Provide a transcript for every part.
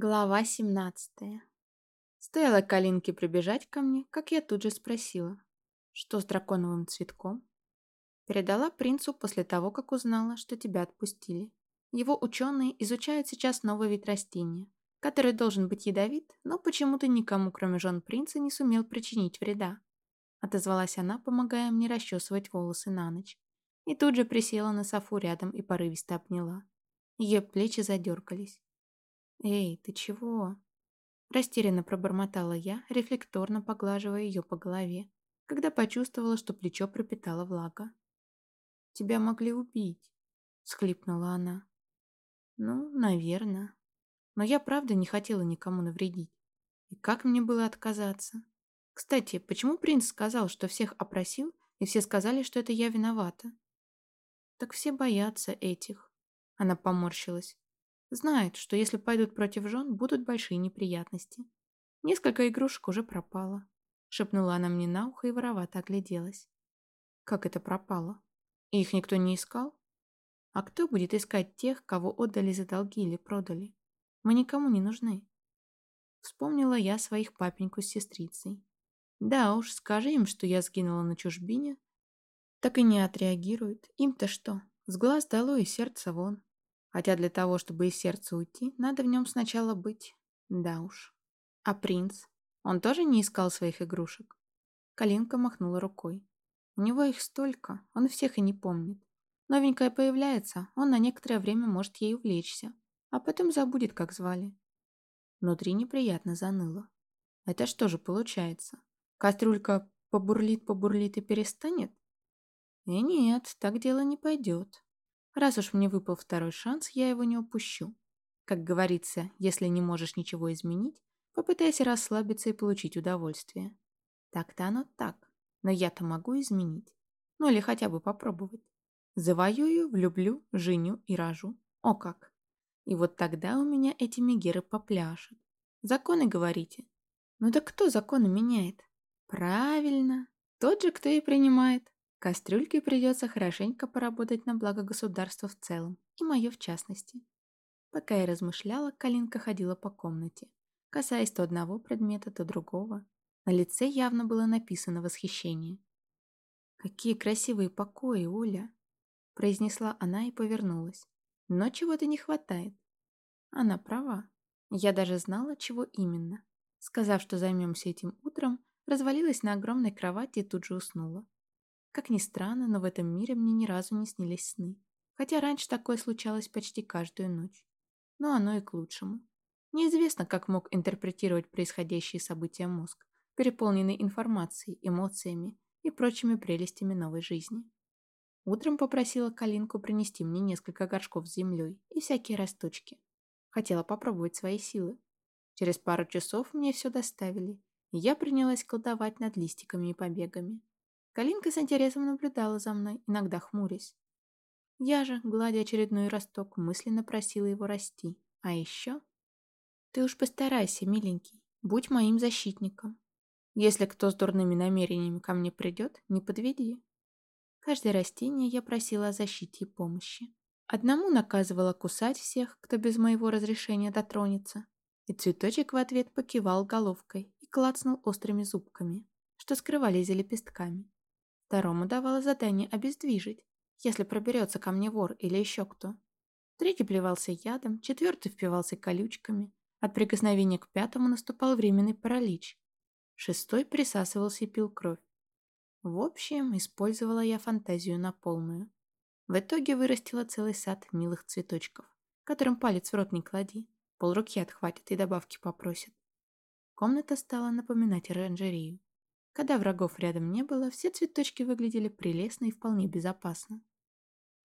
Глава 17 Стоило Калинке прибежать ко мне, как я тут же спросила, что с драконовым цветком? Передала принцу после того, как узнала, что тебя отпустили. Его ученые изучают сейчас новый вид растения, который должен быть ядовит, но почему-то никому, кроме жен принца, не сумел причинить вреда. Отозвалась она, помогая мне расчесывать волосы на ночь. И тут же присела на софу рядом и порывисто обняла. Ее плечи задергались. «Эй, ты чего?» Растерянно пробормотала я, рефлекторно поглаживая ее по голове, когда почувствовала, что плечо пропитала влага. «Тебя могли убить», — схлипнула она. «Ну, наверное. Но я правда не хотела никому навредить. И как мне было отказаться? Кстати, почему принц сказал, что всех опросил, и все сказали, что это я виновата?» «Так все боятся этих». Она поморщилась. Знает, что если пойдут против жен, будут большие неприятности. Несколько игрушек уже пропало. Шепнула она мне на ухо и воровато огляделась. Как это пропало? Их никто не искал? А кто будет искать тех, кого отдали за долги или продали? Мы никому не нужны. Вспомнила я своих папеньку с сестрицей. Да уж, скажи им, что я сгинула на чужбине. Так и не отреагируют. Им-то что? С глаз долой и сердце вон. Хотя для того, чтобы из сердца уйти, надо в нем сначала быть. Да уж. А принц? Он тоже не искал своих игрушек? Калинка махнула рукой. У него их столько, он всех и не помнит. Новенькая появляется, он на некоторое время может ей увлечься, а потом забудет, как звали. Внутри неприятно заныло. Это что же получается? Кастрюлька побурлит-побурлит и перестанет? И нет, так дело не пойдет. Раз уж мне выпал второй шанс, я его не упущу. Как говорится, если не можешь ничего изменить, попытайся расслабиться и получить удовольствие. Так-то оно так, но я-то могу изменить. Ну или хотя бы попробовать. Завоюю, влюблю, женю и рожу. О как! И вот тогда у меня эти мегеры попляшут. Законы, говорите? Ну да кто законы меняет? Правильно, тот же, кто и принимает. Кастрюльке придется хорошенько поработать на благо государства в целом, и мое в частности. Пока я размышляла, Калинка ходила по комнате, касаясь то одного предмета, то другого. На лице явно было написано восхищение. «Какие красивые покои, Оля!» произнесла она и повернулась. «Но чего-то не хватает». Она права. Я даже знала, чего именно. Сказав, что займемся этим утром, развалилась на огромной кровати и тут же уснула. Как ни странно, но в этом мире мне ни разу не снились сны. Хотя раньше такое случалось почти каждую ночь. Но оно и к лучшему. Неизвестно, как мог интерпретировать происходящие события мозг, переполненный информацией, эмоциями и прочими прелестями новой жизни. Утром попросила Калинку принести мне несколько горшков с землей и всякие росточки. Хотела попробовать свои силы. Через пару часов мне все доставили, и я принялась колдовать над листиками и побегами. Калинка с интересом наблюдала за мной, иногда хмурясь. Я же, гладя очередной росток, мысленно просила его расти. А еще... Ты уж постарайся, миленький, будь моим защитником. Если кто с дурными намерениями ко мне придет, не подведи. Каждое растение я просила о защите и помощи. Одному наказывала кусать всех, кто без моего разрешения дотронется, и цветочек в ответ покивал головкой и клацнул острыми зубками, что скрывались за лепестками. Второму давала задание обездвижить, если проберется ко мне вор или еще кто. Третий плевался ядом, четвертый впивался колючками. От прикосновения к пятому наступал временный паралич. Шестой присасывался и пил кровь. В общем, использовала я фантазию на полную. В итоге вырастила целый сад милых цветочков, которым палец в рот не клади. Полруки отхватит и добавки попросит. Комната стала напоминать оранжерею. Когда врагов рядом не было, все цветочки выглядели прелестно и вполне безопасно.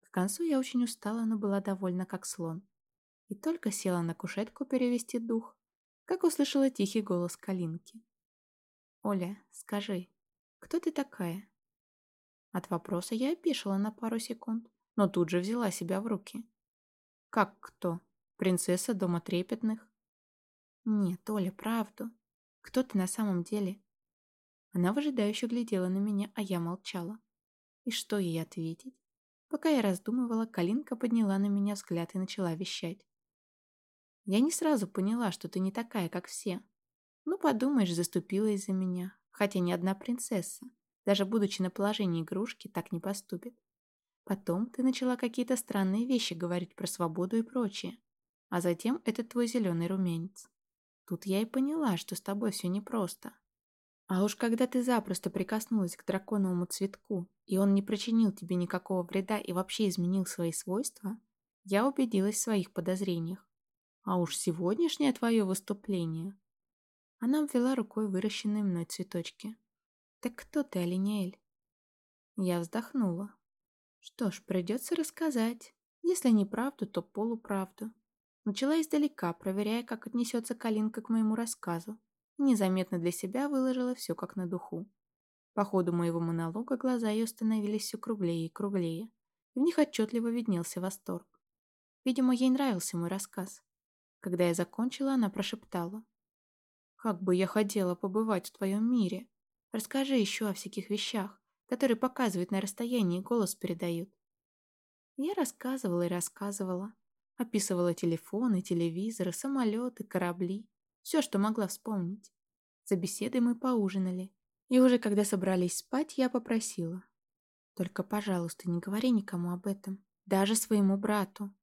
К концу я очень устала, но была довольна как слон. И только села на кушетку перевести дух, как услышала тихий голос Калинки. «Оля, скажи, кто ты такая?» От вопроса я опешила на пару секунд, но тут же взяла себя в руки. «Как кто? Принцесса Дома Трепетных?» «Нет, Оля, правду. Кто ты на самом деле?» Она выжидающе глядела на меня, а я молчала. И что ей ответить? Пока я раздумывала, Калинка подняла на меня взгляд и начала вещать. Я не сразу поняла, что ты не такая, как все. Ну, подумаешь, заступила из-за меня. Хотя ни одна принцесса, даже будучи на положении игрушки, так не поступит. Потом ты начала какие-то странные вещи говорить про свободу и прочее. А затем этот твой зеленый румянец. Тут я и поняла, что с тобой все непросто. А уж когда ты запросто прикоснулась к драконовому цветку, и он не причинил тебе никакого вреда и вообще изменил свои свойства, я убедилась в своих подозрениях. А уж сегодняшнее твое выступление... Она обвела рукой выращенные мной цветочки. «Так кто ты, Алинеэль?» Я вздохнула. Что ж, придется рассказать. Если не правду, то полуправду. Начала издалека, проверяя, как отнесется Калинка к моему рассказу. Незаметно для себя выложила все как на духу. По ходу моего монолога глаза ее становились все круглее и круглее. В них отчетливо виднелся восторг. Видимо, ей нравился мой рассказ. Когда я закончила, она прошептала. «Как бы я хотела побывать в твоем мире. Расскажи еще о всяких вещах, которые показывают на расстоянии и голос передают». Я рассказывала и рассказывала. Описывала телефоны, телевизоры, самолеты, корабли. Все, что могла вспомнить. За беседой мы поужинали. И уже когда собрались спать, я попросила. «Только, пожалуйста, не говори никому об этом. Даже своему брату».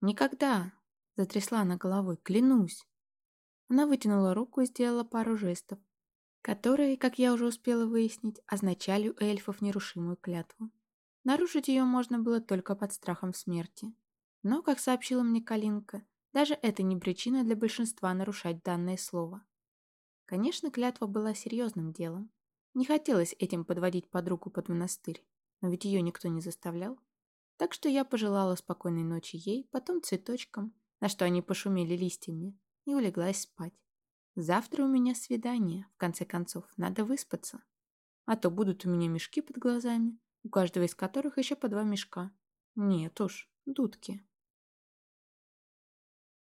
«Никогда!» — затрясла она головой. «Клянусь!» Она вытянула руку и сделала пару жестов, которые, как я уже успела выяснить, означали у эльфов нерушимую клятву. Нарушить ее можно было только под страхом смерти. Но, как сообщила мне Калинка, даже это не причина для большинства нарушать данное слово. Конечно, клятва была серьезным делом. Не хотелось этим подводить подругу под монастырь, но ведь ее никто не заставлял. Так что я пожелала спокойной ночи ей, потом цветочкам, на что они пошумели листьями, и улеглась спать. Завтра у меня свидание, в конце концов, надо выспаться. А то будут у меня мешки под глазами, у каждого из которых еще по два мешка. Нет уж, дудки.